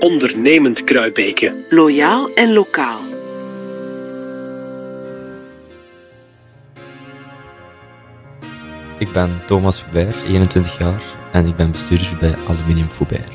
Ondernemend Kruibeke. Loyaal en lokaal. Ik ben Thomas Foubert, 21 jaar en ik ben bestuurder bij Aluminium Foubert.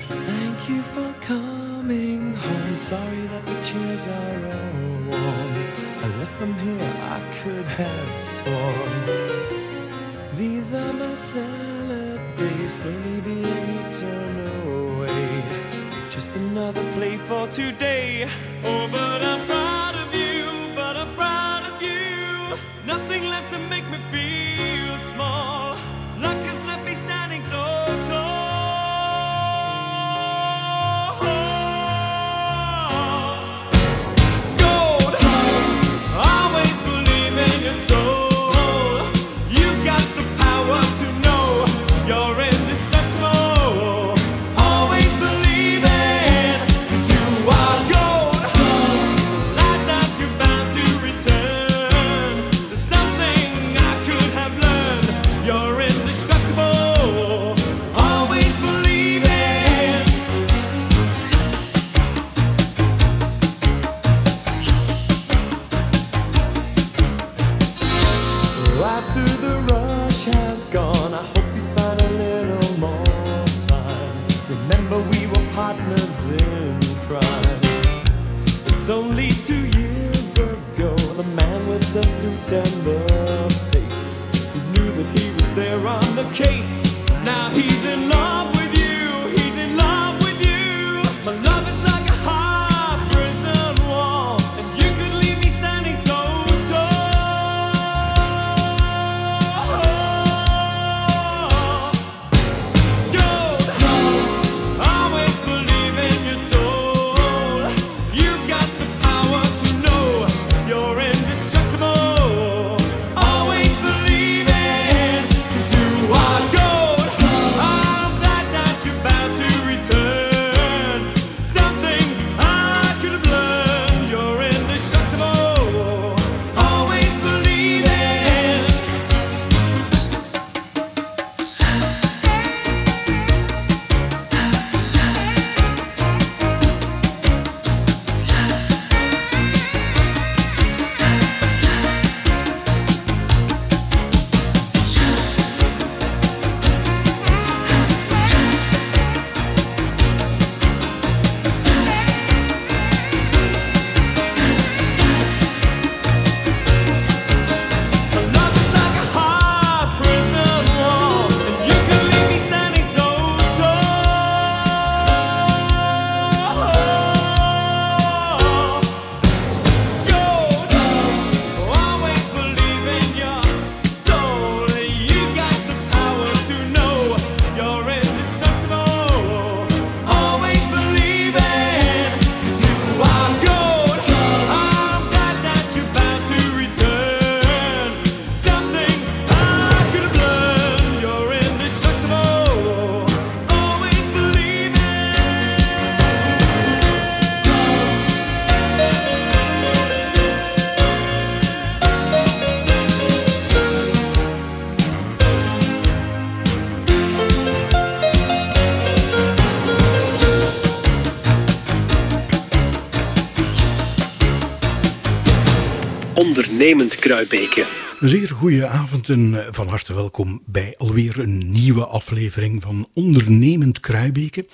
Ondernemend Kruibeke. Een zeer goede avond en eh, van harte welkom bij alweer een nieuwe aflevering van Ondernemend Kruibeke.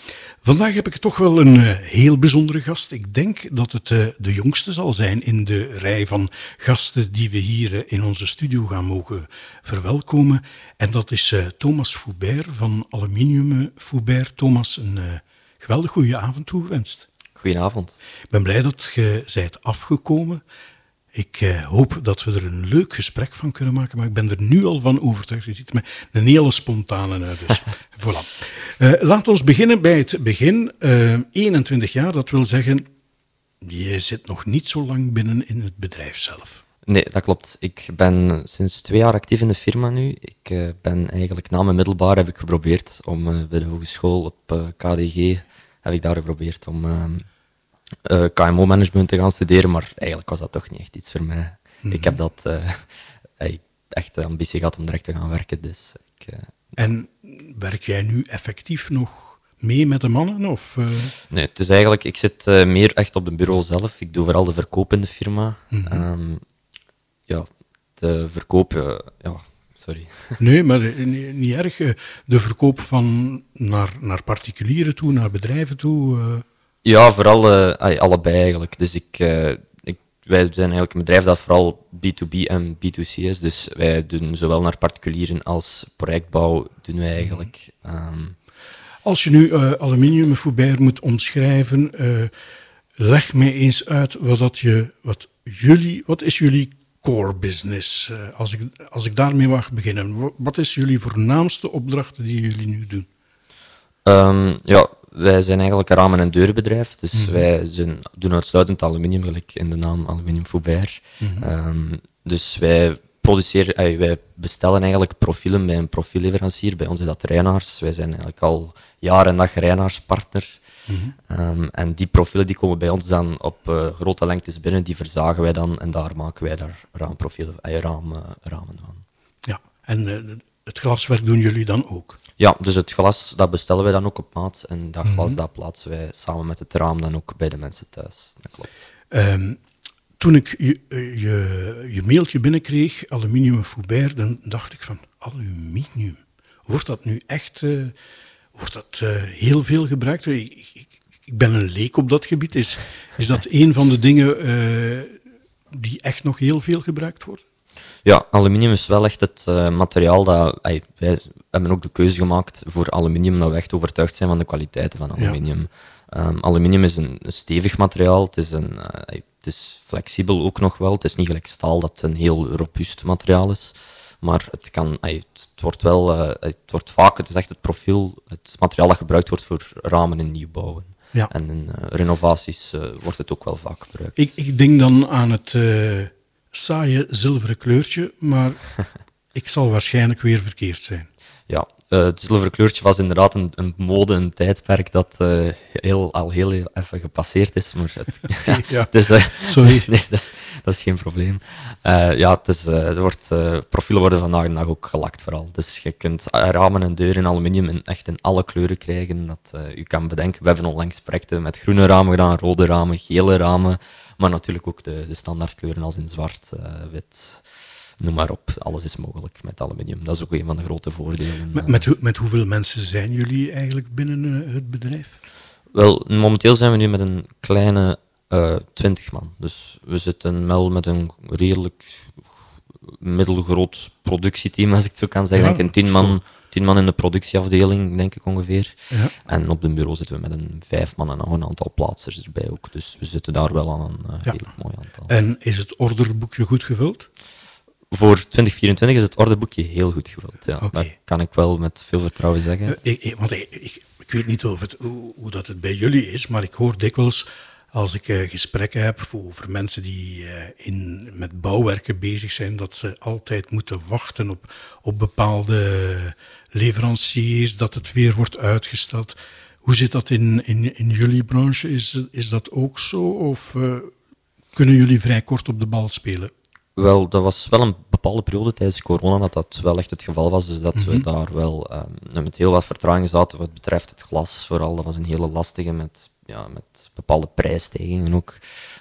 Vandaag heb ik toch wel een eh, heel bijzondere gast. Ik denk dat het eh, de jongste zal zijn in de rij van gasten die we hier in onze studio gaan mogen verwelkomen. En dat is eh, Thomas Foubert van Aluminium Foubert. Thomas, een eh, geweldig goede avond toegewenst. Goedenavond. Ik ben blij dat je zijt afgekomen. Ik eh, hoop dat we er een leuk gesprek van kunnen maken, maar ik ben er nu al van overtuigd. Je ziet me een hele spontane uit. Dus voilà. Eh, laat ons beginnen bij het begin. Eh, 21 jaar, dat wil zeggen, je zit nog niet zo lang binnen in het bedrijf zelf. Nee, dat klopt. Ik ben sinds twee jaar actief in de firma nu. Ik ben eigenlijk na mijn middelbaar heb ik geprobeerd om bij de hogeschool op KDG heb ik daar geprobeerd om eh, KMO-management te gaan studeren, maar eigenlijk was dat toch niet echt iets voor mij. Ik heb dat eh, echt de ambitie gehad om direct te gaan werken, dus ik, eh, En werk jij nu effectief nog mee met de mannen? Of, Nee, het is eigenlijk, ik zit meer echt op het bureau zelf. Ik doe vooral de verkoop in de firma. Ehm, ja, de verkoop, ja, sorry. Nee, maar niet, erg. De verkoop van naar, naar particulieren toe, naar bedrijven toe. Ja, vooral eh, allebei eigenlijk. Dus ik, eh, ik, wij zijn eigenlijk een bedrijf dat vooral B2B en B2C is. Dus wij doen zowel naar particulieren als projectbouw doen wij eigenlijk. Ehm, Als je nu eh aluminium Foubert moet omschrijven, leg mij eens uit wat, dat je, wat, jullie, wat is jullie core business? Als, ik, als ik daarmee mag beginnen, Wa- wat is jullie voornaamste opdrachten die jullie nu doen? Ehm, ja, wij zijn eigenlijk een ramen- en deurenbedrijf. Dus wij zijn, doen uitsluitend aluminium, gelijk in de naam Aluminium Foubert. Ehm, dus wij produceren, wij bestellen eigenlijk profielen bij een profielleverancier. Bij ons is dat Reinaars. Wij zijn eigenlijk al jaar en dag Reinaars-partner. Ehm, en die profielen die komen bij ons dan op eh, grote lengtes binnen, die verzagen wij dan en daar maken wij daar raamprofielen, ey, raam, eh, ramen van. Ja, en eh, het glaswerk doen jullie dan ook? Ja, dus het glas, dat bestellen wij dan ook op maat. En dat glas, dat plaatsen wij samen met het raam dan ook bij de mensen thuis. Dat klopt. Ehm, toen ik je, eh, je, je mailtje binnenkreeg, aluminium Foubert, dan dacht ik van aluminium. Wordt dat nu echt eh, wordt dat, eh, heel veel gebruikt? Ik, ik, ik ben een leek op dat gebied. Is, is dat een van de dingen die echt nog heel veel gebruikt worden? Ja, aluminium is wel echt het eh, materiaal dat... wij hebben ook de keuze gemaakt voor aluminium, dat we echt overtuigd zijn van de kwaliteiten van aluminium. Ehm, aluminium is een, een stevig materiaal, het is, een, eh, het is flexibel ook nog wel. Het is niet gelijk staal dat een heel robuust materiaal is. Maar het, kan, het wordt wel... eh, het wordt vaak, het is echt het profiel, het materiaal dat gebruikt wordt voor ramen in nieuwbouwen. Ja. En in renovaties wordt het ook wel vaak gebruikt. Ik, ik denk dan aan het saaie zilveren kleurtje, maar ik zal waarschijnlijk weer verkeerd zijn. Ja, eh, het zilveren kleurtje was inderdaad een, een mode, een tijdperk dat eh, heel, al heel even gepasseerd is. Maar het, Ja, het is, eh, sorry. Nee, dat is, dat is geen probleem. Ja, het is, er wordt, profielen worden vandaag de dag ook gelakt vooral. Dus je kunt ramen en deuren in aluminium in, echt in alle kleuren krijgen dat u kan bedenken. We hebben onlangs projecten met groene ramen gedaan, rode ramen, gele ramen. Maar natuurlijk ook de, de standaardkleuren als in zwart, eh, wit, noem maar op. Alles is mogelijk met aluminium. Dat is ook een van de grote voordelen. Met, eh. met, met hoeveel mensen zijn jullie eigenlijk binnen eh, het bedrijf? Wel, momenteel zijn we nu met een kleine eh 20 man. Dus we zitten wel met een redelijk middelgroot productieteam, als ik het zo kan zeggen. Ja, ik een 10 man, 10 man in de productieafdeling, denk ik ongeveer. Ja. En op het bureau zitten we met een vijf man en nog een aantal plaatsers erbij ook. Dus we zitten daar wel aan een eh, Ja. redelijk mooi aantal. En is het orderboekje goed gevuld? Voor 2024 is het orderboekje heel goed gevuld. Ja. Dat kan ik wel met veel vertrouwen zeggen. Eh, ik, ik- want ik, ik, ik weet niet of het, hoe, hoe dat het bij jullie is, maar ik hoor dikwijls als ik eh, gesprekken heb voor- over mensen die eh, in, met bouwwerken bezig zijn, dat ze altijd moeten wachten op, op bepaalde leveranciers, dat het weer wordt uitgesteld. Hoe zit dat in, in, in jullie branche? Is, is dat ook zo? Of eh, kunnen jullie vrij kort op de bal spelen? Wel, dat was wel een bepaalde periode tijdens corona dat dat wel echt het geval was. Dus dat we daar wel ehm, met heel wat vertraging zaten wat betreft het glas vooral. Dat was een hele lastige met, ja, met bepaalde prijsstijgingen ook.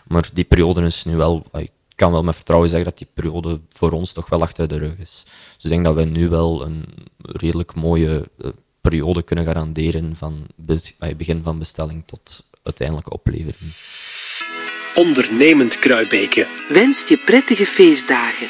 Maar die periode is nu wel... Ik kan wel met vertrouwen zeggen dat die periode voor ons toch wel achter de rug is. Dus ik denk dat we nu wel een redelijk mooie eh, periode kunnen garanderen van be- begin van bestelling tot uiteindelijke oplevering. Ondernemend Kruibeke. Wenst je prettige feestdagen.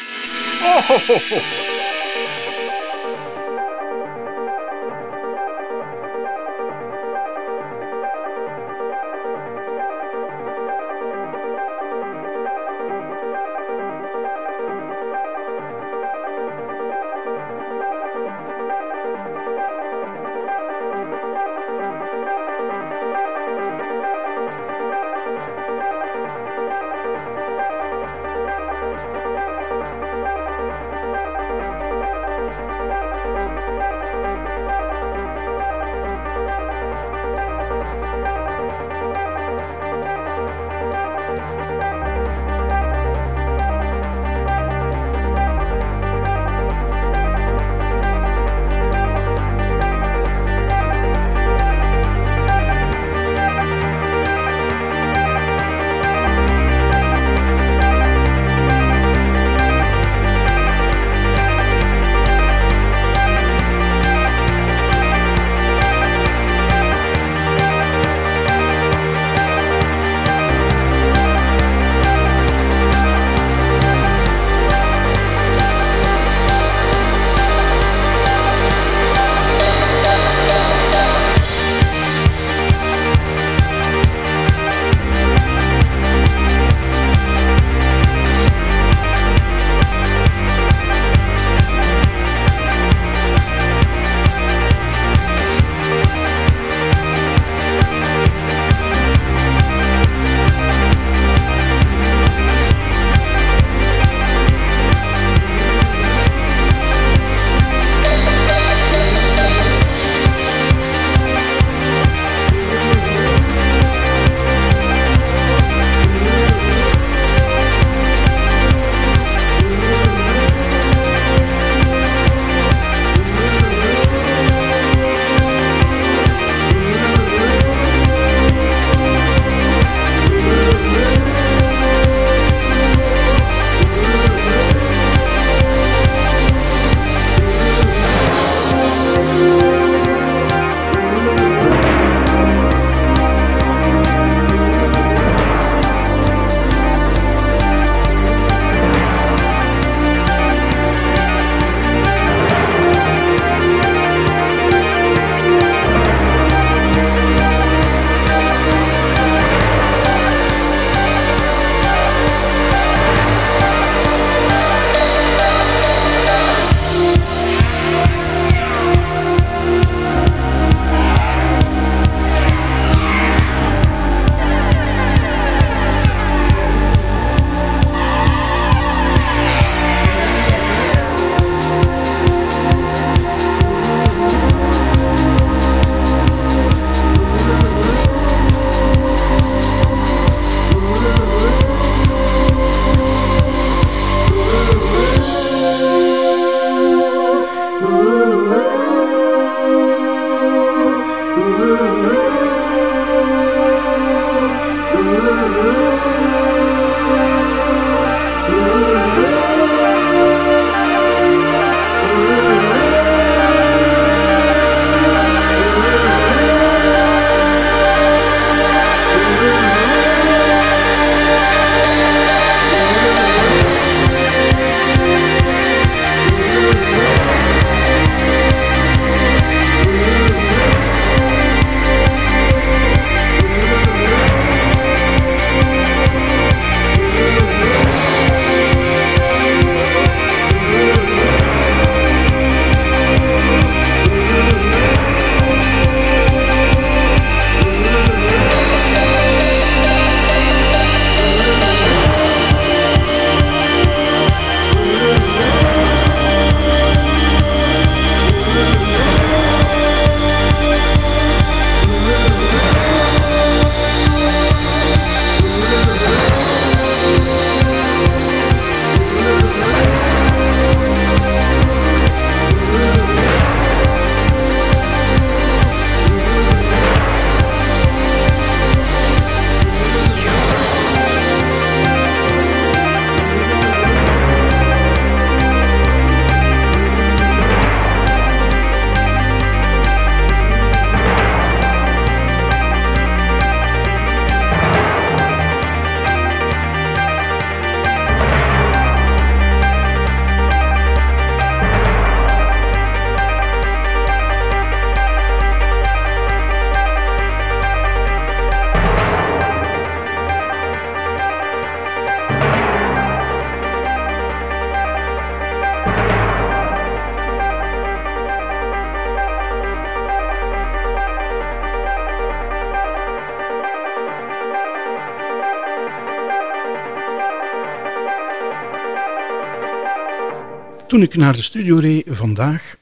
Toen ik naar de studio reed vandaag,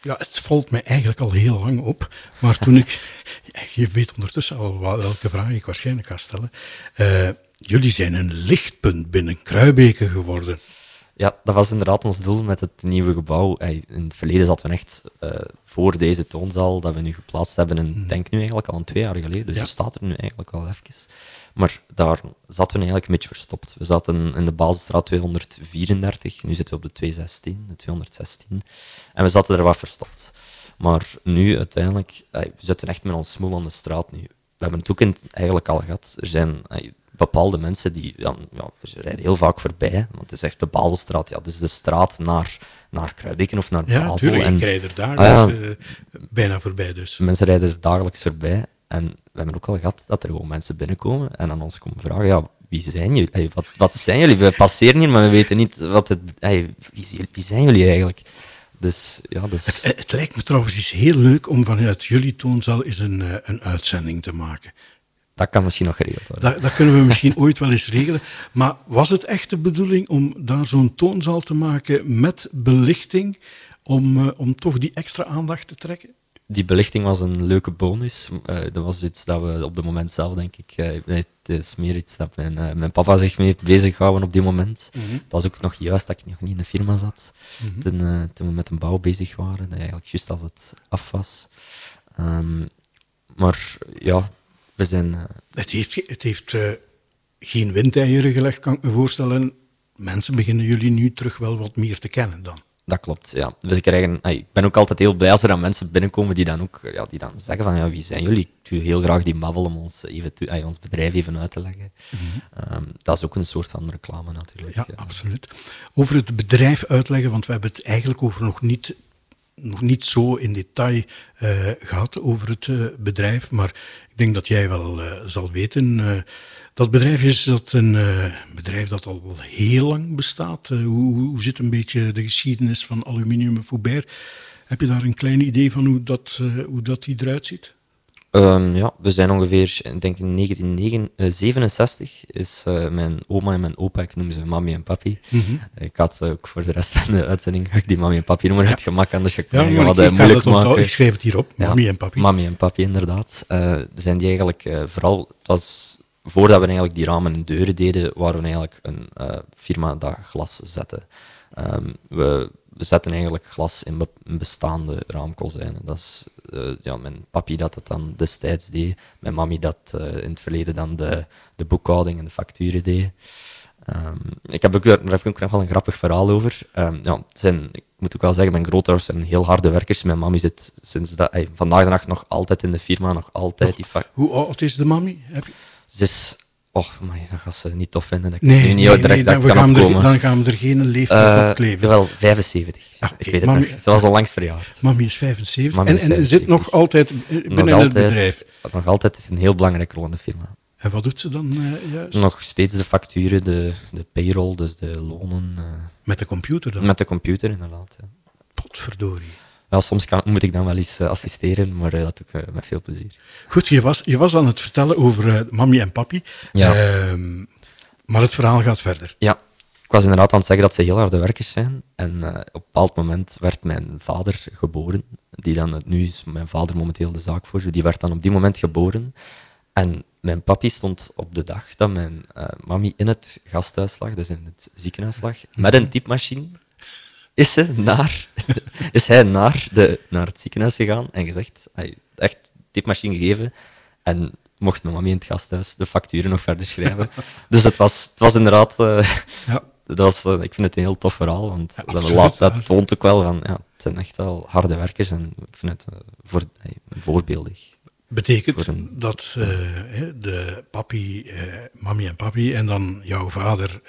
ja, het valt mij eigenlijk al heel lang op, maar toen ik, je weet ondertussen al wel welke vraag ik waarschijnlijk ga stellen, Eh, jullie zijn een lichtpunt binnen Kruibeke geworden. Ja, dat was inderdaad ons doel met het nieuwe gebouw. In het verleden zaten we echt eh, voor deze toonzaal dat we nu geplaatst hebben. En ik denk nu eigenlijk al een twee jaar geleden. Dus Ja. je staat er nu eigenlijk al even. Maar daar zaten we eigenlijk een beetje verstopt. We zaten in de basisstraat 234. Nu zitten we op de 216, de 216. En we zaten er wat verstopt. Maar nu uiteindelijk, ey, we zitten echt met ons smoel aan de straat nu. We hebben het ook in het eigenlijk al gehad. Er zijn ey, bepaalde mensen die, ja, ja, ze rijden heel vaak voorbij, want het is echt de Baselstraat. Ja, het is de straat naar, naar of naar Ja, Basel. natuurlijk. En Ik rijd er Ah, ja. eh, bijna voorbij dus. mensen rijden er dagelijks voorbij. En we hebben ook al gehad dat er gewoon mensen binnenkomen en aan ons komen vragen, ja, wie zijn jullie? Wat, wat zijn jullie? We passeren hier, maar we weten niet wat het... ey, wie, zijn- wie zijn jullie eigenlijk? Dus, ja, dus... Het lijkt me trouwens iets heel leuk om vanuit jullie toonzaal eens een, eh, een uitzending te maken. Dat kan misschien nog geregeld worden. Dat, dat kunnen we misschien ooit wel eens regelen. Maar was het echt de bedoeling om daar zo'n toonzaal te maken met belichting, om, eh, om toch die extra aandacht te trekken? Die belichting was een leuke bonus. Eh, dat was iets dat we op het moment zelf, denk ik, eh, het is meer iets dat mijn, eh, mijn papa zich mee bezig houden op die moment. Dat was ook nog juist dat ik nog niet in de firma zat, toen, eh, toen we met een bouw bezig waren, dat eigenlijk juist als het af was. Ehm, maar ja, we zijn... Het heeft, het heeft eh, geen windeieren gelegd, kan ik me voorstellen. Mensen beginnen jullie nu terug wel wat meer te kennen dan. Dat klopt, ja. We krijgen, ik ben ook altijd heel blij als er dan mensen binnenkomen die dan ook ja, die dan zeggen van ja, wie zijn jullie? Ik doe heel graag die babbel om ons, even te- ons bedrijf even uit te leggen. Ehm, dat is ook een soort van reclame natuurlijk. Ja, absoluut. Over het bedrijf uitleggen, want we hebben het eigenlijk over nog niet, nog niet zo in detail eh, gehad over het eh, bedrijf. Maar ik denk dat jij wel eh, zal weten. Dat bedrijf is dat een eh, bedrijf dat al heel lang bestaat. Eh, hoe, hoe- zit een beetje de geschiedenis van Aluminium en Foubert? Heb je daar een klein idee van hoe dat, eh, hoe dat eruit ziet? Ehm, ja, we zijn ongeveer, ik denk in 1967 is mijn oma en mijn opa, ik noem ze mami en papi. Ik had ook voor de rest van de uitzending ga ik die mami en papi noemen uit gemak, anders ga ik Ja, maar ik, moeilijk maken. schrijf het hierop, Ja, mami en papi. Mami en papi, inderdaad. Zijn die eigenlijk vooral, het was voordat we eigenlijk die ramen en deuren deden, waren we eigenlijk een eh, firma dat glas zette. Ehm, we, we zetten eigenlijk glas in, be- in bestaande raamkozijnen. Dat is eh, ja, mijn papi dat het dan destijds deed, mijn mami dat eh, in het verleden dan de, de boekhouding en de facturen deed. Ehm, ik heb ook, daar heb ik ook nog wel een grappig verhaal over. Ehm, ja, het zijn, ik moet ook wel zeggen, mijn grootouders zijn heel harde werkers. Mijn mami zit sinds dat, vandaag de dag nog altijd in de firma, nog altijd die Hoe oud is de mami? Heb je... Ze is... Oh, maar dat gaat ze niet tof vinden. Ik Nee, nu niet nee, direct nee, dat dan, gaan er, opkomen. dan gaan we er geen leeftijd Eh, op kleven. Jawel, 75. Ah, ik weet het mami- nog. Ze was al langs verjaard. Mami is 75 Mami en, is en zit 75. nog altijd eh, binnen nog het bedrijf. Nog altijd is een heel belangrijke rol in de firma. En wat doet ze dan eh, juist? Nog steeds de facturen, de, de payroll, dus de lonen. Met de computer dan? met de computer, inderdaad. Ja. Potverdorie. Ja, soms kan, moet ik dan wel eens eh, assisteren, maar eh, dat doe ik eh, met veel plezier. Goed, je was, je was aan het vertellen over mami en papi. Ja. Ehm, maar het verhaal gaat verder. Ja, ik was inderdaad aan het zeggen dat ze heel harde werkers zijn. En op een bepaald moment werd mijn vader geboren, die dan, nu is mijn vader momenteel de zaakvoerder, die werd dan op die moment geboren. En mijn papi stond op de dag dat mijn eh, mami in het gasthuis lag, dus in het ziekenhuis lag, met een typemachine, is, ze naar, is hij naar, de, naar het ziekenhuis gegaan en gezegd, hij echt typemachine gegeven en mocht mijn mami in het gasthuis de facturen nog verder schrijven. dus het was, het was inderdaad... eh, Ja. dat was, eh, ik vind het een heel tof verhaal, want dat, absoluut, laat, dat ja. toont ook wel van, ja, het zijn echt wel harde werkers en ik vind het eh, voor, voorbeeldig. Betekent Voor een- dat de papi, mami en papi en dan jouw vader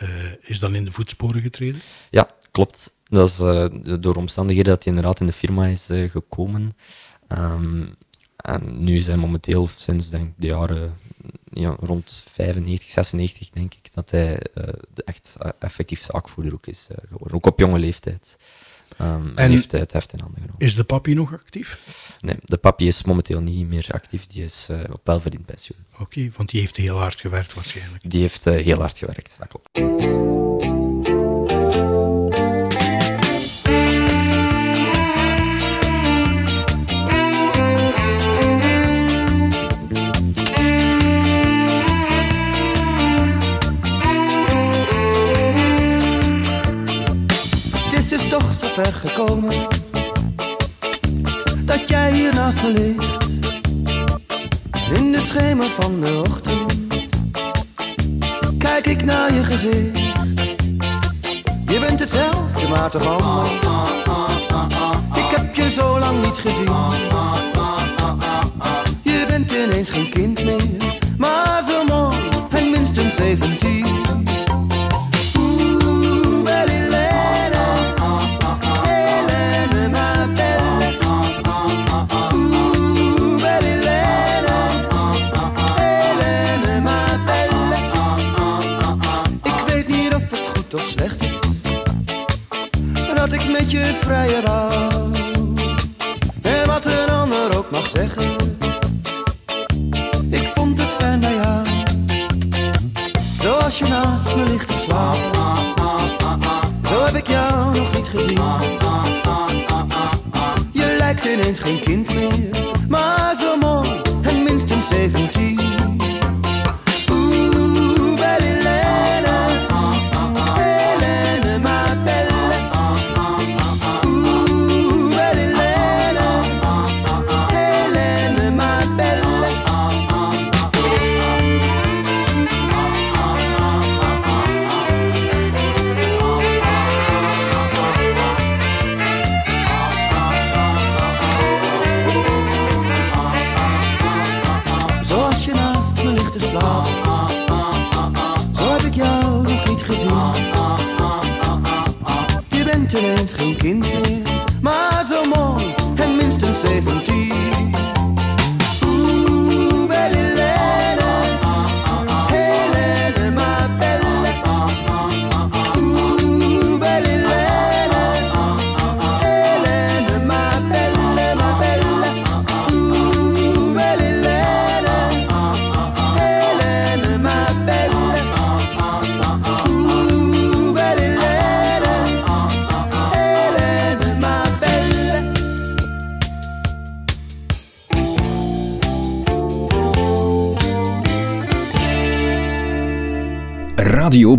is dan in de voetsporen getreden? Ja, klopt. Dat is eh, door omstandigheden dat hij inderdaad in de firma is eh, gekomen. Ehm, en nu zijn momenteel sinds denk, ik, de jaren ja, rond 95, 96 denk ik, dat hij eh, de echt effectief zaakvoerder ook is geworden. Ook op jonge leeftijd. Ehm en En- heeft in handen genomen. Is de papi nog actief? Nee, de papi is momenteel niet meer actief, die is op welverdiend pensioen. Oké, want die heeft heel hard gewerkt waarschijnlijk. Die heeft heel hard gewerkt, dat klopt. Hetzelfde, maar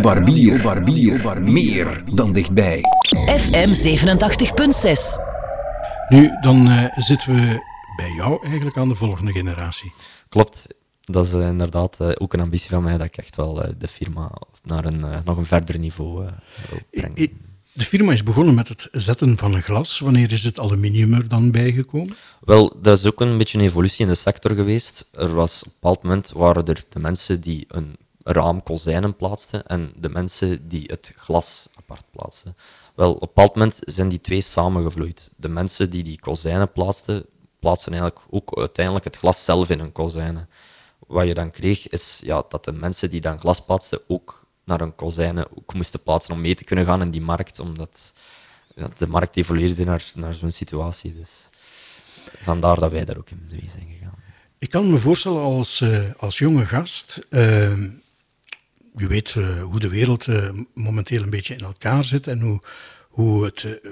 Radio Barbier. Barbier. Meer dan dichtbij. FM 87.6. Nu, dan eh, zitten we bij jou eigenlijk aan de volgende generatie. Klopt. Dat is eh, inderdaad eh, ook een ambitie van mij dat ik echt wel eh, de firma naar een, eh, nog een verder niveau eh, wil brengen. I- De firma is begonnen met het zetten van een glas. Wanneer is het aluminium er dan bijgekomen? Wel, dat is ook een beetje een evolutie in de sector geweest. Er was, op een bepaald moment waren er de mensen die een raam kozijnen plaatsten en de mensen die het glas apart plaatsten. Wel, op een bepaald moment zijn die twee samengevloeid. De mensen die die kozijnen plaatsten, plaatsten eigenlijk ook uiteindelijk het glas zelf in hun kozijnen. Wat je dan kreeg, is ja, dat de mensen die dan glas plaatsten ook naar hun kozijnen ook moesten plaatsen om mee te kunnen gaan in die markt, omdat de markt evolueerde naar, naar zo'n situatie. Dus vandaar dat wij daar ook in mee zijn gegaan. Ik kan me voorstellen als, eh, als jonge gast. eh, je weet eh, hoe de wereld eh, momenteel een beetje in elkaar zit en hoe, hoe het, eh,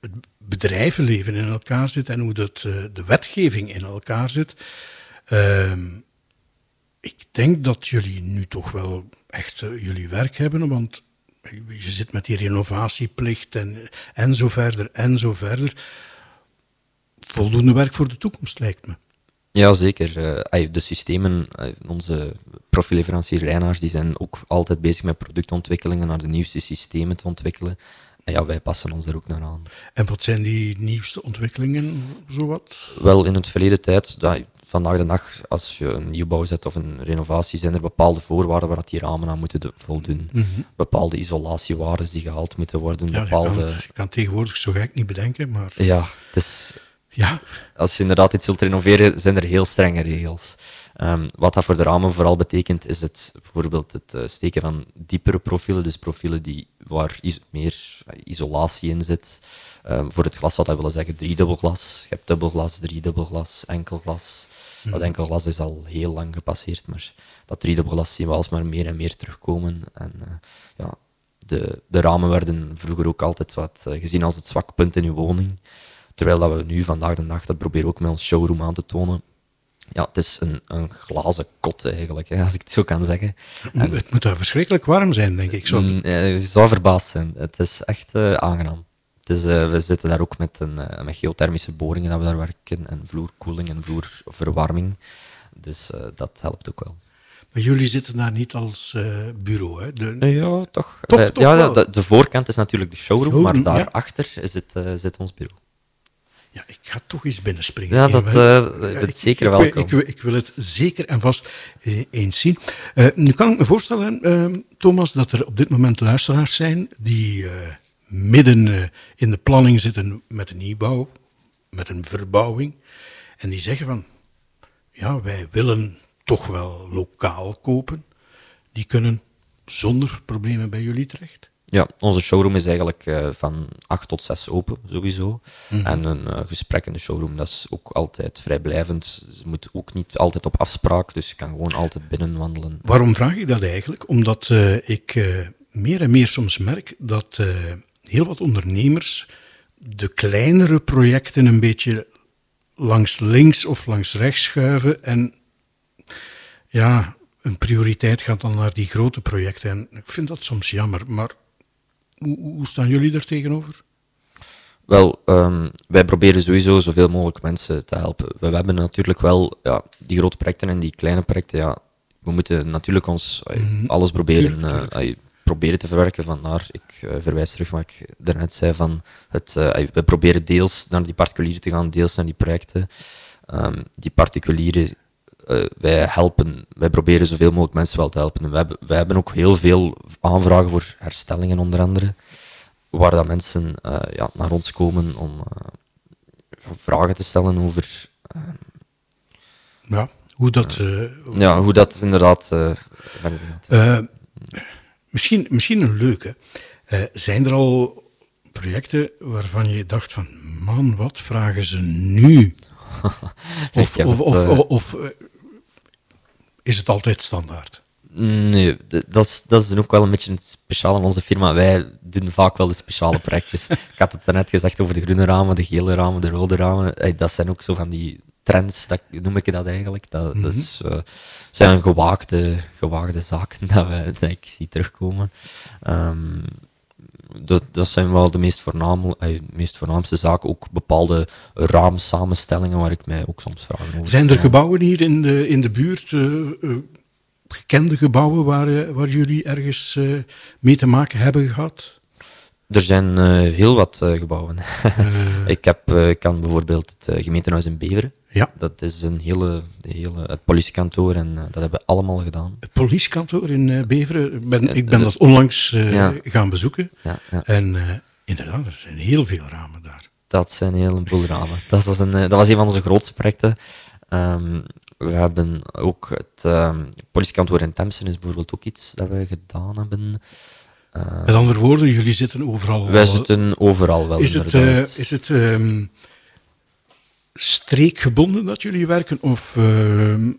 het bedrijvenleven in elkaar zit en hoe dat, de wetgeving in elkaar zit. Ehm, ik denk dat jullie nu toch wel echt jullie werk hebben, want je zit met die renovatieplicht en, en zo verder en zo verder. Voldoende werk voor de toekomst, lijkt me. Ja, zeker. Eh, de systemen, onze profilleverancier Reinaars, die zijn ook altijd bezig met productontwikkelingen, naar de nieuwste systemen te ontwikkelen. En ja, wij passen ons er ook naar aan. En wat zijn die nieuwste ontwikkelingen, zowat? Wel, in het verleden tijd, vandaag de dag, als je een nieuwbouw zet of een renovatie, zijn er bepaalde voorwaarden waar die ramen aan moeten voldoen. Bepaalde isolatiewaarden die gehaald moeten worden. Ja, bepaalde... kan het, ik kan tegenwoordig zo gek niet bedenken, maar Ja, het is, ja, als je inderdaad iets wilt renoveren, zijn er heel strenge regels. Ehm, wat dat voor de ramen vooral betekent, is het, bijvoorbeeld het eh, steken van diepere profielen, dus profielen die, waar is- meer eh, isolatie in zit. Ehm, voor het glas zou dat willen zeggen driedubbel glas. Je hebt dubbel glas, driedubbel glas, enkel glas. Dat enkel glas is al heel lang gepasseerd, maar dat driedubbel glas zien we alsmaar meer en meer terugkomen. En eh, ja, de, de ramen werden vroeger ook altijd wat gezien als het zwak punt in uw woning. Terwijl dat we nu vandaag de dag, dat proberen ook met ons showroom aan te tonen. Ja, het is een, een glazen kot eigenlijk, hè, als ik het zo kan zeggen. En, het moet daar verschrikkelijk warm zijn, denk ik. Zo. mm, je zou verbaasd zijn. Het is echt eh, aangenaam. Eh, we zitten daar ook met, een, eh, met geothermische boringen dat we daar werken en vloerkoeling en vloerverwarming. Dus dat helpt ook wel. Maar jullie zitten daar niet als bureau, hè? De, Ja, toch. Toch- toch ja, de, de voorkant is natuurlijk de showroom, Showroom, maar ja. daarachter zit, eh, zit ons bureau. Ja, ik ga toch eens binnenspringen. Ja, dat, bent Ik- zeker ik, welkom. Ik, wil- ik wil het zeker en vast eh, eens zien. Eh, nu kan ik me voorstellen, eh, Thomas, dat er op dit moment luisteraars zijn die midden in de planning zitten met een nieuwbouw, met een verbouwing. En die zeggen van, ja, wij willen toch wel lokaal kopen. Die kunnen zonder problemen bij jullie terecht. Ja, onze showroom is eigenlijk eh, van 8 tot 6 open, sowieso. Mhm. En een eh, gesprek in de showroom, dat is ook altijd vrijblijvend. Je moet ook niet altijd op afspraak, dus je kan gewoon altijd binnenwandelen. Waarom vraag ik dat eigenlijk? Omdat eh, ik meer en meer soms merk dat heel wat ondernemers de kleinere projecten een beetje langs links of langs rechts schuiven en ja, een prioriteit gaat dan naar die grote projecten. En ik vind dat soms jammer, maar hoe, hoe staan jullie daar tegenover? Wel, ehm, wij proberen sowieso zoveel mogelijk mensen te helpen. We hebben natuurlijk wel ja, die grote projecten en die kleine projecten. Ja, we moeten natuurlijk ons ay, alles proberen, Mhm. Tuurlijk, tuurlijk. eh, proberen te verwerken. Vandaar, ik eh, verwijs terug wat ik daarnet zei. Van het, eh, we proberen deels naar die particulieren te gaan, deels naar die projecten. Ehm, die particulieren, eh, wij helpen, wij proberen zoveel mogelijk mensen wel te helpen. En wij, hebben, wij hebben ook heel veel aanvragen voor herstellingen, onder andere waar dat mensen eh, ja, naar ons komen om eh, vragen te stellen over Ja, hoe dat... ja, hoe dat inderdaad misschien, misschien een leuke. Zijn er al projecten waarvan je dacht van, man, wat vragen ze nu? Of, of, of, is het altijd standaard? Nee, dat is, dat is ook wel een beetje het speciale aan onze firma. Wij doen vaak wel de speciale projectjes. Ik had het net gezegd over de groene ramen, de gele ramen, de rode ramen. Dat zijn ook zo van die trends, dat noem ik dat eigenlijk. Dat, dat is, eh, zijn gewaagde, gewaagde zaken dat, we, dat ik zie terugkomen. Ehm, dat, dat zijn wel de meest, eh, meest voornaamste zaken. Ook bepaalde raamsamenstellingen waar ik mij ook soms vragen over Zijn er gebouwen hier in de, in de buurt, eh, eh, gekende gebouwen, waar, waar jullie ergens mee te maken hebben gehad? Er zijn eh, heel wat eh, gebouwen. ik heb, eh, ik kan bijvoorbeeld het eh, gemeentehuis in Beveren. Ja. Dat is een hele, hele, het politiekantoor en dat hebben we allemaal gedaan. Het politiekantoor in Beveren, ik ben, ik ben dat- onlangs Ja. gaan bezoeken. Ja, ja. En inderdaad, er zijn heel veel ramen daar. Dat zijn een heleboel ramen. Dat was een, dat was een van onze grootste projecten. Ehm, we hebben ook het ehm, politiekantoor in Temsen is bijvoorbeeld ook iets dat we gedaan hebben. Eh, Met andere woorden, jullie zitten overal. wij zitten overal wel Is het, eh, is het ehm, streekgebonden dat jullie werken? Of ehm,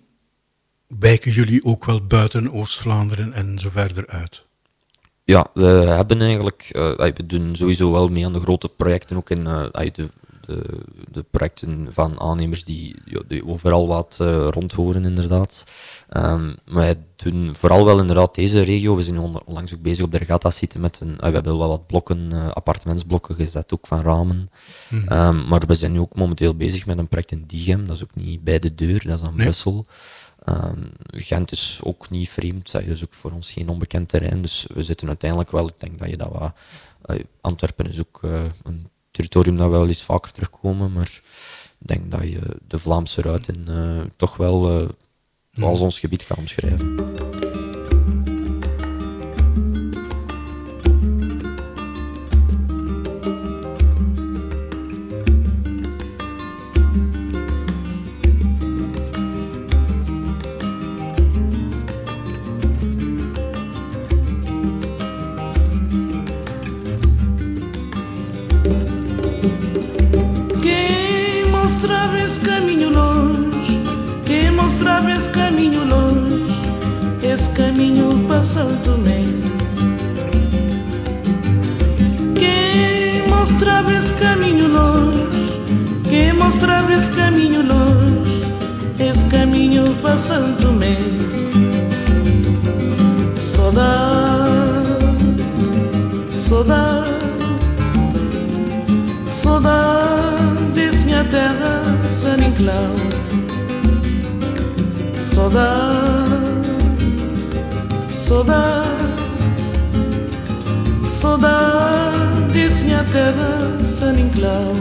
wijken jullie ook wel buiten Oost-Vlaanderen en zo verder uit? Ja, we hebben eigenlijk, ay, we doen sowieso wel mee aan de grote projecten, ook in ay, de, de, de projecten van aannemers die, die overal wat eh, rond horen, inderdaad. Ehm, maar wij doen vooral wel inderdaad deze regio. We zijn on- onlangs ook bezig op de regatta zitten met een, ay, we hebben wel wat blokken, eh, appartementsblokken gezet, ook van ramen. Ehm, maar we zijn nu ook momenteel bezig met een project in Diegem, dat is ook niet bij de deur, dat is aan Nee. Brussel. Ehm, Gent is ook niet vreemd, dat is ook voor ons geen onbekend terrein. Dus we zitten uiteindelijk wel, ik denk dat je dat wat. eh, Antwerpen is ook een territorium dat wel eens vaker terugkomen, maar ik denk dat je de Vlaamse ruiten eh, toch wel eh, als ons gebied kan omschrijven. Mostrava esse caminho longe, esse caminho São Tomé. Quem mostrava esse caminho longe, quem mostrava esse caminho longe, esse caminho São Tomé. Saudade, saudade Saudade, saudade, saudades, minha terra, San Inclau.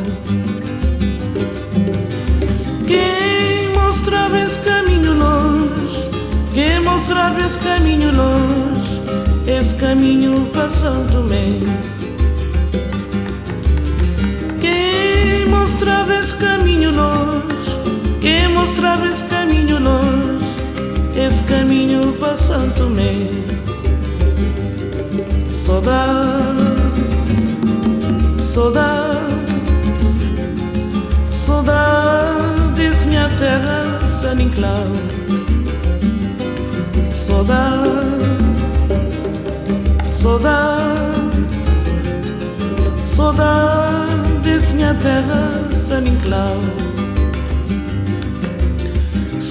Quem mostrava esse caminho longe, quem mostrava esse caminho longe, esse caminho para Santo Tomé. Quem mostrava esse caminho longe, quem mostrava esse caminho longe, esse caminho para Santo Tomé. Saudade, saudade, saudades, minha terra, San Inclau. Saudade, saudade, saudades, minha terra, San Inclau.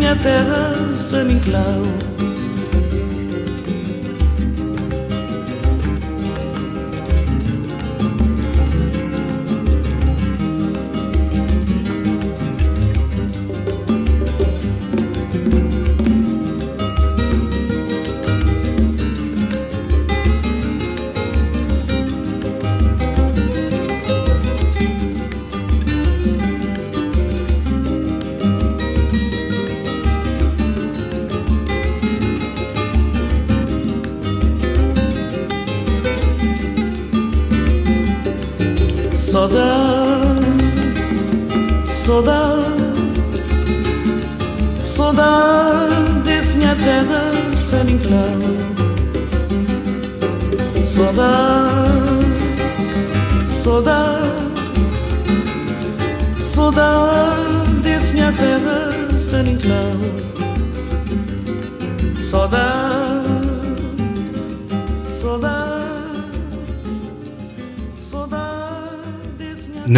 minha terra, San Inclau.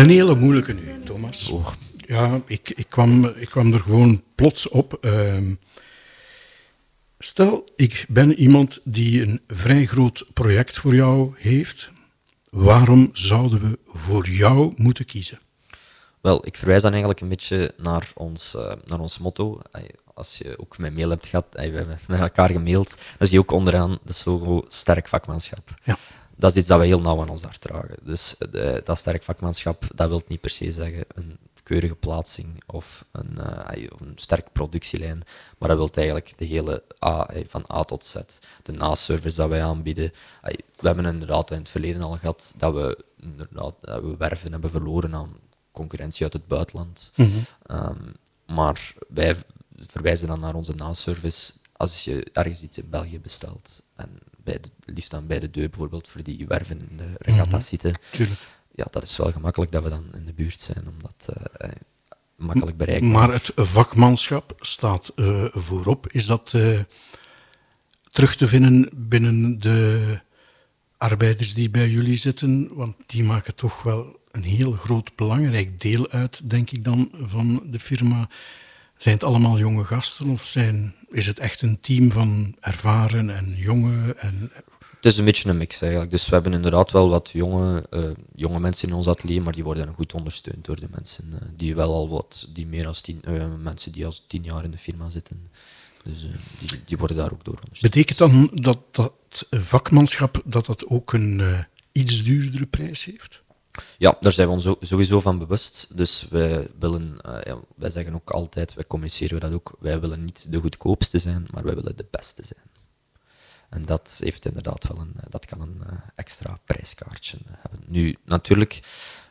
Een hele moeilijke nu, Thomas. Oh. Ja, ik, ik, kwam, ik kwam er gewoon plots op. Ehm, stel, ik ben iemand die een vrij groot project voor jou heeft. Waarom zouden we voor jou moeten kiezen? Wel, ik verwijs dan eigenlijk een beetje naar ons, eh, naar ons motto. Als je ook mijn mail hebt gehad, we hebben met elkaar gemaild, dan zie je ook onderaan de logo sterk vakmanschap. Ja. Dat is iets dat we heel nauw aan ons hart dragen. Dus eh, de- dat sterk vakmanschap, dat wil niet per se zeggen een keurige plaatsing of een, eh, of een sterk productielijn, maar dat wil eigenlijk de hele A, ey, van A tot Z. De na-service dat wij aanbieden. We hebben inderdaad in het verleden al gehad dat we, inderdaad, dat we werven hebben verloren aan concurrentie uit het buitenland. Ehm, maar wij verwijzen dan naar onze naservice als je ergens iets in België bestelt. En bij de, liefst dan bij de deur bijvoorbeeld voor die werven in de regatta zitten. Tuurlijk. Ja, dat is wel gemakkelijk dat we dan in de buurt zijn, omdat eh, eh, makkelijk bereikbaar. Maar het vakmanschap staat eh, voorop. Is dat terug te vinden binnen de arbeiders die bij jullie zitten? Want die maken toch wel een heel groot belangrijk deel uit, denk ik dan, van de firma. Zijn het allemaal jonge gasten of zijn, is het echt een team van ervaren en jonge? En, Het is een beetje een mix eigenlijk. Dus we hebben inderdaad wel wat jonge, eh, jonge mensen in ons atelier, maar die worden goed ondersteund door de mensen eh, die wel al wat, die meer als tien, eh, mensen die als tien jaar in de firma zitten. Dus die, die worden daar ook door ondersteund. betekent dan dat dat vakmanschap dat dat ook een iets duurdere prijs heeft? Ja, daar zijn we ons sowieso van bewust. Dus wij willen, eh, ja, wij zeggen ook altijd, wij communiceren dat ook, wij willen niet de goedkoopste zijn, maar wij willen de beste zijn. En dat heeft inderdaad wel een, eh, dat kan een eh, extra prijskaartje hebben. Nu, natuurlijk,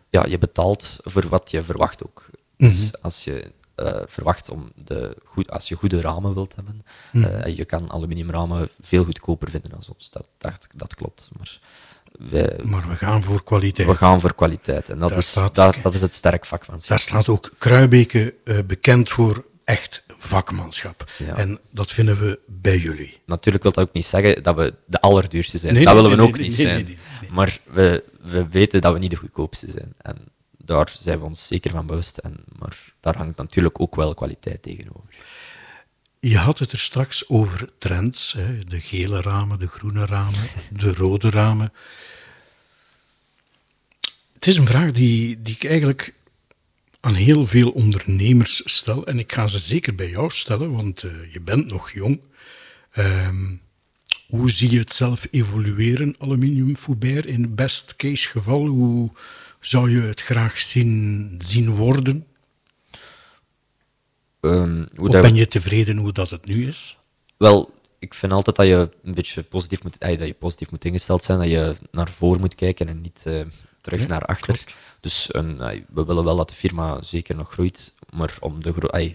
ja, je betaalt voor wat je verwacht ook. Dus als je verwacht om de goed, als je goede ramen wilt hebben. Hmm. eh, je kan aluminiumramen veel goedkoper vinden dan ons. Dat, dat, dat klopt. Maar wij, Maar we gaan voor kwaliteit. we gaan voor kwaliteit. En dat, Daar is, staat- dat, dat is het sterk vak van Daar staat ook Kruibeke eh, bekend voor echt vakmanschap. Ja. En dat vinden we bij jullie. Natuurlijk wil dat ook niet zeggen dat we de allerduurste zijn. Nee, dat nee, willen we ook niet zijn. Maar we, we weten dat we niet de goedkoopste zijn. En daar zijn we ons zeker van bewust. En, maar daar hangt natuurlijk ook wel kwaliteit tegenover. Je had het er straks over trends. Hè? De gele ramen, de groene ramen, de rode ramen. Het is een vraag die, die ik eigenlijk aan heel veel ondernemers stel. En ik ga ze zeker bij jou stellen, want eh, je bent nog jong. Ehm, hoe zie je het zelf evolueren, aluminium Foubert, in best case geval? Hoe zou je het graag zien, zien worden? Ehm, hoe Of ben je tevreden hoe dat het nu is? Wel, ik vind altijd dat je een beetje positief moet, dat je positief moet ingesteld zijn, dat je naar voren moet kijken en niet eh, terug Ja, naar achter. Dus een, we willen wel dat de firma zeker nog groeit, maar om de, gro- eh,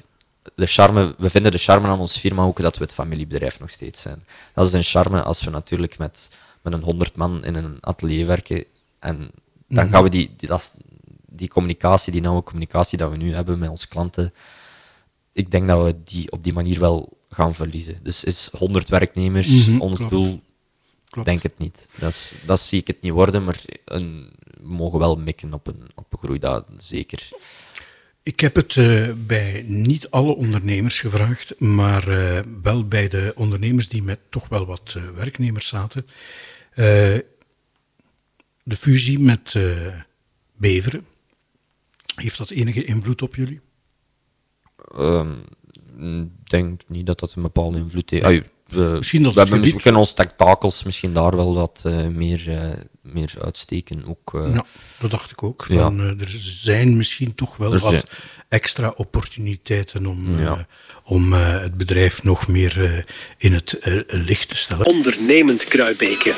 de charme, we vinden de charme aan onze firma ook dat we het familiebedrijf nog steeds zijn. Dat is een charme als we natuurlijk met, met een honderd man in een atelier werken en dan Mhm. gaan we die, die, die communicatie, die nauwe communicatie dat we nu hebben met onze klanten, ik denk dat we die op die manier wel gaan verliezen. Dus is 100 werknemers Mhm, ons klopt. doel? Klopt. Denk het niet. Dat, is, dat zie ik het niet worden, maar een, mogen wel mikken op een, op een groei, dat zeker. Ik heb het eh, bij niet alle ondernemers gevraagd, maar eh, wel bij de ondernemers die met toch wel wat eh, werknemers zaten. De fusie met Beveren, heeft dat enige invloed op jullie? Ehm, Ik denk niet dat dat een bepaalde invloed heeft. Ai, we, Misschien dat we, hebben, we kunnen onze tentakels misschien daar wel wat meer, meer uitsteken. Ook, eh, Ja, dat dacht ik ook. ja. Van, eh, er zijn misschien toch wel Er wat zijn- extra opportuniteiten om, eh, om eh, het bedrijf nog meer eh, in het eh, licht te stellen. Ondernemend Kruibeke.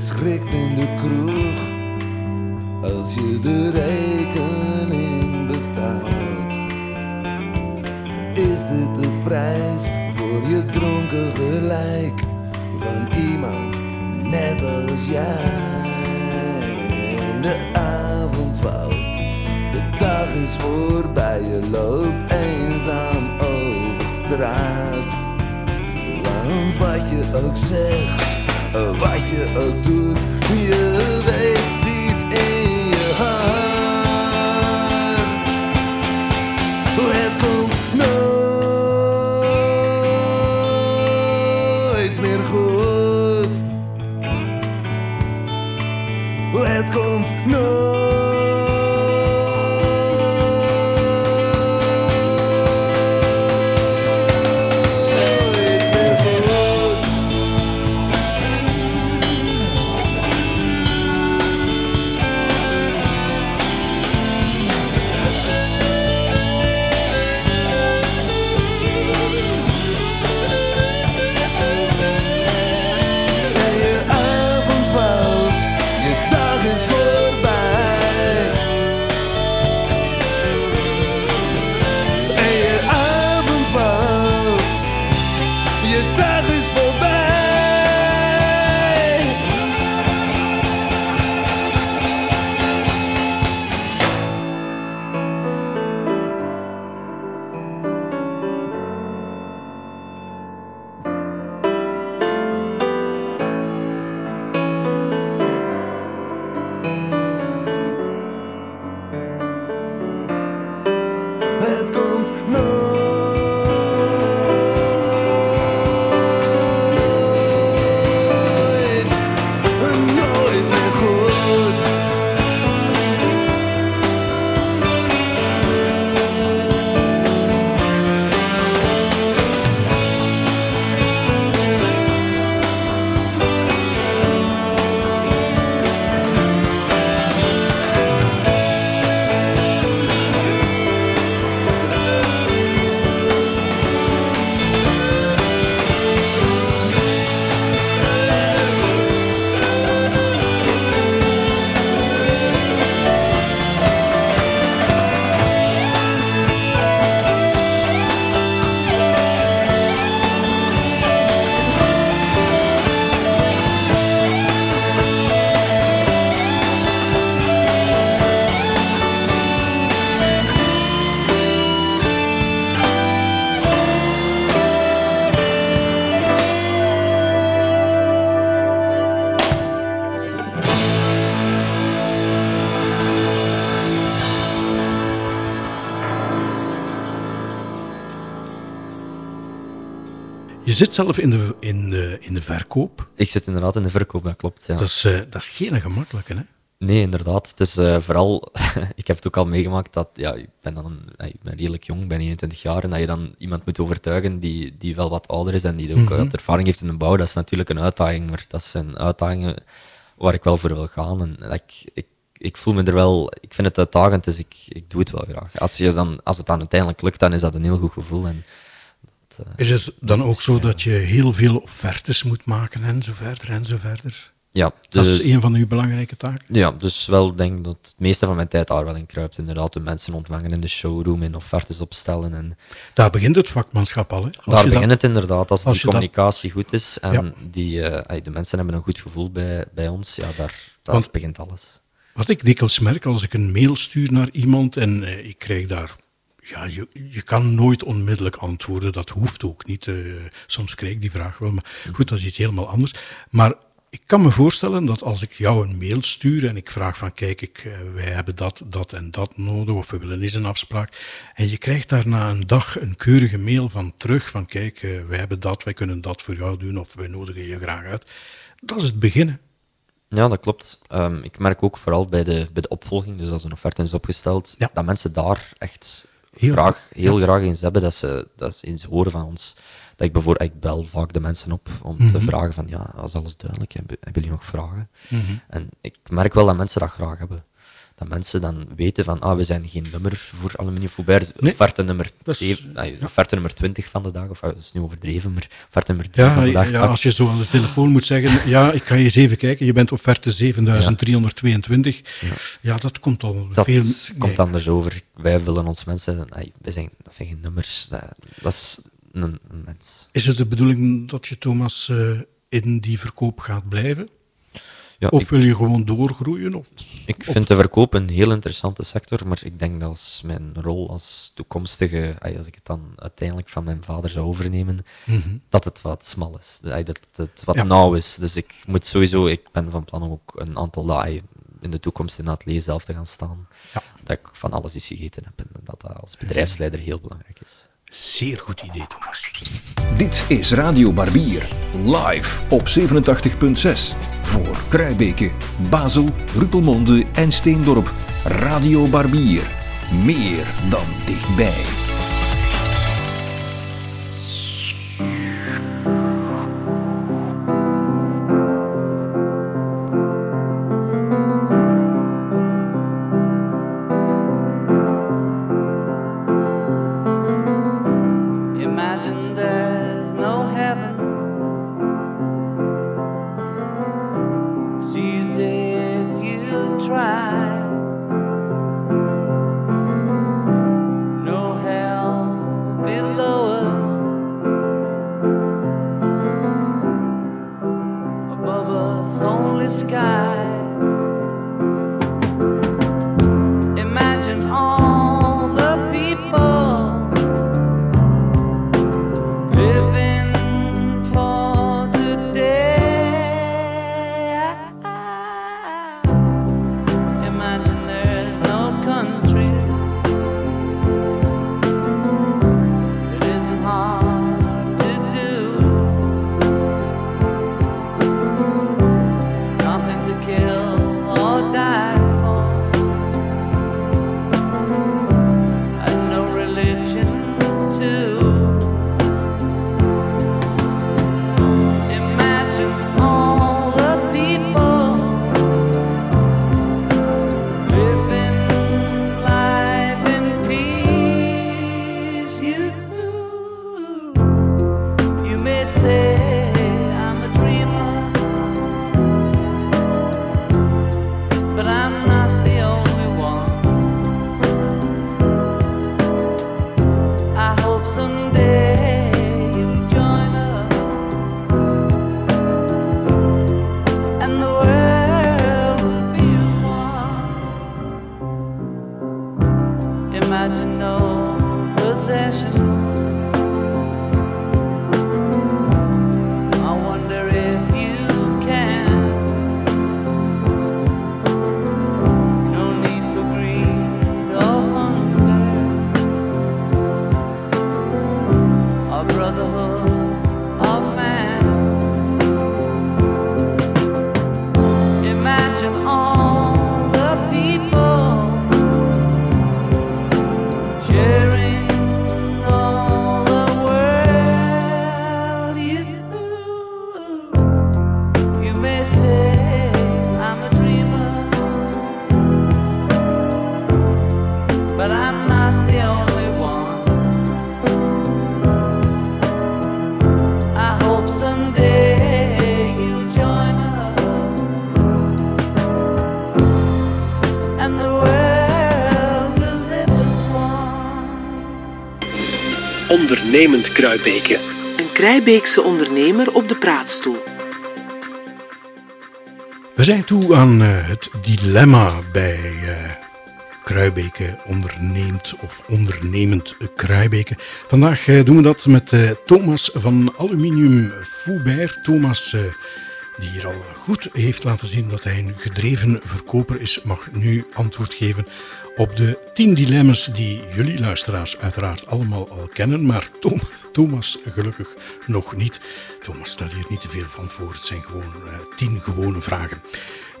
Schrikt in de kroeg als je de rekening betaalt. Is dit de prijs voor je dronken gelijk van iemand net als jij? De avond valt, de dag is voorbij, je loopt eenzaam over straat. Want wat je ook zegt, wat je ook zit zelf in de, in de, in de verkoop. Ik zit inderdaad in de verkoop, dat klopt. Ja. Dat, is, eh, dat is geen gemakkelijke, hè? Nee, inderdaad. Het is eh, vooral, ik heb het ook al meegemaakt dat, ja, ik ben dan een, ik ben redelijk jong, ik ben 21 jaar, en dat je dan iemand moet overtuigen die, die wel wat ouder is en die ook Mhm. wat ervaring heeft in de bouw. Dat is natuurlijk een uitdaging, maar dat zijn uitdagingen waar ik wel voor wil gaan. En dat ik, ik, ik voel me er wel, ik vind het uitdagend, dus ik, ik doe het wel graag. Als, je dan, als het dan uiteindelijk lukt, dan is dat een heel goed gevoel. En, eh, Is het dan ook zo dat je heel veel offertes moet maken en zo verder en zo verder? ja, Dat de- is een van uw belangrijke taken. Ja, dus wel denk ik dat het meeste van mijn tijd daar wel in kruipt. Inderdaad, de mensen ontvangen in de showroom, in offertes opstellen. En Daar begint het vakmanschap al. Hè? Als daar dat- begint het inderdaad. Als, als die je dat- communicatie goed is en Ja. die, eh, de mensen hebben een goed gevoel bij, bij ons, ja, daar, daar Want- begint alles. Wat ik dikwijls merk als ik een mail stuur naar iemand en eh, ik krijg daar. Ja, je, je kan nooit onmiddellijk antwoorden, dat hoeft ook niet. eh, soms krijg ik die vraag wel, maar goed, dat is iets helemaal anders. Maar ik kan me voorstellen dat als ik jou een mail stuur en ik vraag van kijk, ik, eh, wij hebben dat, dat en dat nodig of we willen eens een afspraak. En je krijgt daar na een dag een keurige mail van terug van kijk, eh, wij hebben dat, wij kunnen dat voor jou doen of wij nodigen je graag uit. Dat is het beginnen. Ja, dat klopt. Ehm, ik merk ook vooral bij de, bij de opvolging, dus als een offerte is opgesteld, Ja. dat mensen daar echt Heel graag, heel graag eens hebben, dat ze, dat ze eens horen van ons. Dat ik bijvoorbeeld, ik bel vaak de mensen op om Mhm. te vragen van, ja, als alles duidelijk, hebben, hebben jullie nog vragen? Mhm. En ik merk wel dat mensen dat graag hebben. Dat mensen dan weten van, ah, we zijn geen nummer voor Aluminium Foubert. Nee, offerte nummer, is- offerte nummer 20 van de dag, of ah, dat is nu overdreven, maar offerte nummer 3 Ja, van de dag. ja, als je zo aan de telefoon moet zeggen, ja, ik ga eens even kijken, je bent offerte 7322. Ja, dat komt al Dat veel... komt nee. anders over. Wij willen ons mensen, wij zijn, dat zijn geen nummers, dat, dat is een, een mens. Is het de bedoeling dat je, Thomas, eh, in die verkoop gaat blijven? Ja, Of ik, wil je gewoon doorgroeien? Of? ik vind de verkoop een heel interessante sector, maar ik denk dat als mijn rol als toekomstige, als ik het dan uiteindelijk van mijn vader zou overnemen, dat het wat smal is. Dat het wat Ja. nauw is. Dus ik moet sowieso, ik ben van plan om ook een aantal dagen in de toekomst in het atelier zelf te gaan staan. Ja. Dat ik van alles iets gegeten heb en dat dat als bedrijfsleider heel belangrijk is. Zeer goed idee, Thomas. Dit is Radio Barbier, live op 87.6. Voor Kruibeke, Basel, Ruppelmonde en Steendorp. Radio Barbier, meer dan dichtbij. Ondernemend Kruibeke. Een Kruibeekse ondernemer op de praatstoel. We zijn toe aan eh, het dilemma bij eh Kruibeke onderneemt of ondernemend Kruibeke. Vandaag eh, doen we dat met Thomas van Aluminium Foubert. Thomas, die hier al goed heeft laten zien dat hij een gedreven verkoper is, mag nu antwoord geven op de tien dilemma's die jullie luisteraars uiteraard allemaal al kennen, maar Tom, Thomas gelukkig nog niet. Thomas, stel hier niet te veel van voor. Het zijn gewoon eh, tien gewone vragen.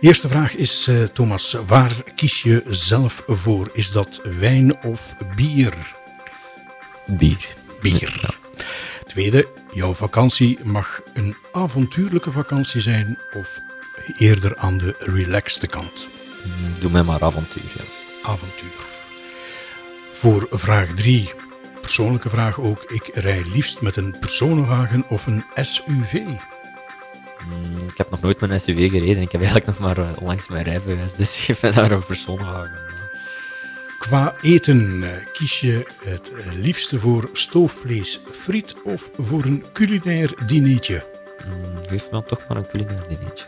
Eerste vraag is, eh, Thomas, waar kies je zelf voor? Is dat wijn of bier? Bier. Bier. Tweede, jouw vakantie mag een avontuurlijke vakantie zijn of eerder aan de relaxte kant? Doe mij maar avontuur. Ja. Avontuur. Voor vraag 3, persoonlijke vraag ook. Ik rij liefst met een personenwagen of een SUV. Mm, Ik heb nog nooit mijn SUV gereden. Ik heb eigenlijk nog maar eh, langs mijn rijbewijs. Dus geef mij daar een personenwagen. Qua eten, eh, kies je het eh, liefste voor stoofvlees, friet of voor een culinair dineetje? Mm, Geef me dan toch maar een culinair dineetje.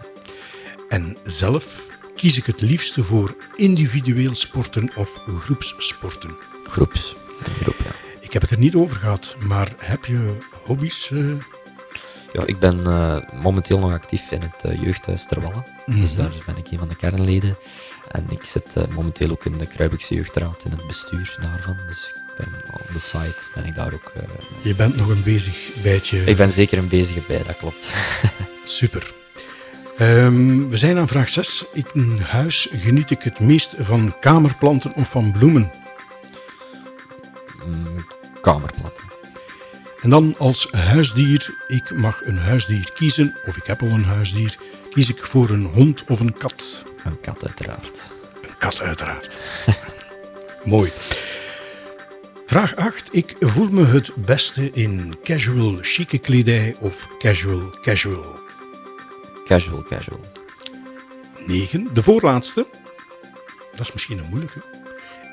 En zelf kies ik het liefste voor individueel sporten of groepssporten. Groeps. Groep, ja. Ik heb het er niet over gehad, maar heb je hobby's? eh? Ja, ik ben eh, momenteel nog actief in het eh, jeugdhuis Terwallen. Dus daar ben ik een van de kernleden. En ik zit momenteel ook in de Kruibekse Jeugdraad in het bestuur daarvan. Dus ik ben op de site ben ik daar ook... Je bent nog een bezig bijtje. ik ben zeker een bezige bij, dat klopt. Super. Ehm, we zijn aan vraag 6. In huis geniet ik het meest van kamerplanten of van bloemen. Mm, Kamerplatten. En dan als huisdier, ik mag een huisdier kiezen, of ik heb al een huisdier, kies ik voor een hond of een kat. Een kat uiteraard. Een kat uiteraard. Mooi. Vraag 8. Ik voel me het beste in casual chique kledij of casual casual. Casual, casual. 9. De voorlaatste. Dat is misschien een moeilijke.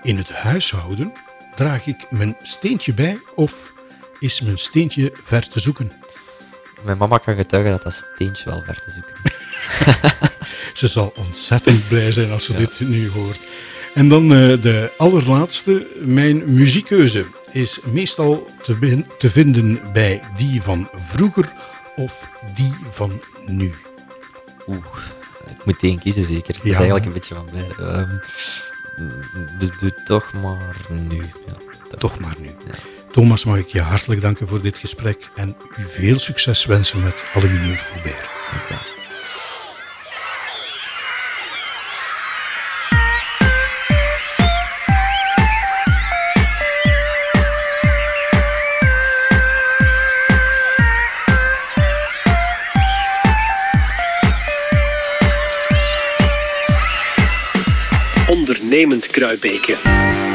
In het huishouden draag ik mijn steentje bij of is mijn steentje ver te zoeken? Mijn mama kan getuigen dat dat steentje wel ver te zoeken is. Ze zal ontzettend blij zijn als ze dit nu hoort. En dan eh, de allerlaatste. Mijn muziekkeuze is meestal te vinden bij die van vroeger of die van nu. Oeh, ik moet één kiezen zeker. Het is Ja. eigenlijk een beetje van mij. Ehm, doe, toch maar nu. Ja, Toch maar nu. Thomas, mag ik je hartelijk danken voor dit gesprek en u veel succes wensen met Aluminium Foubert. Dank u wel. Ondernemend Kruibeke.